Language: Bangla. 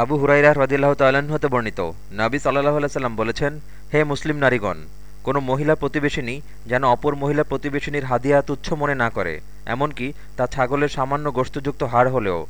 আবু হুরাইরা রদিল্লাহ হতে বর্ণিত। নাবি সাল্লাহ সাল্লাম বলেছেন, হে মুসলিম নারীগণ, কোনো মহিলা প্রতিবেশিনী যেন অপর মহিলা প্রতিবেশিনীর হাদিয়া তুচ্ছ মনে না করে, এমনকি তা ছাগলের সামান্য গোস্তযুক্ত হাড় হলেও।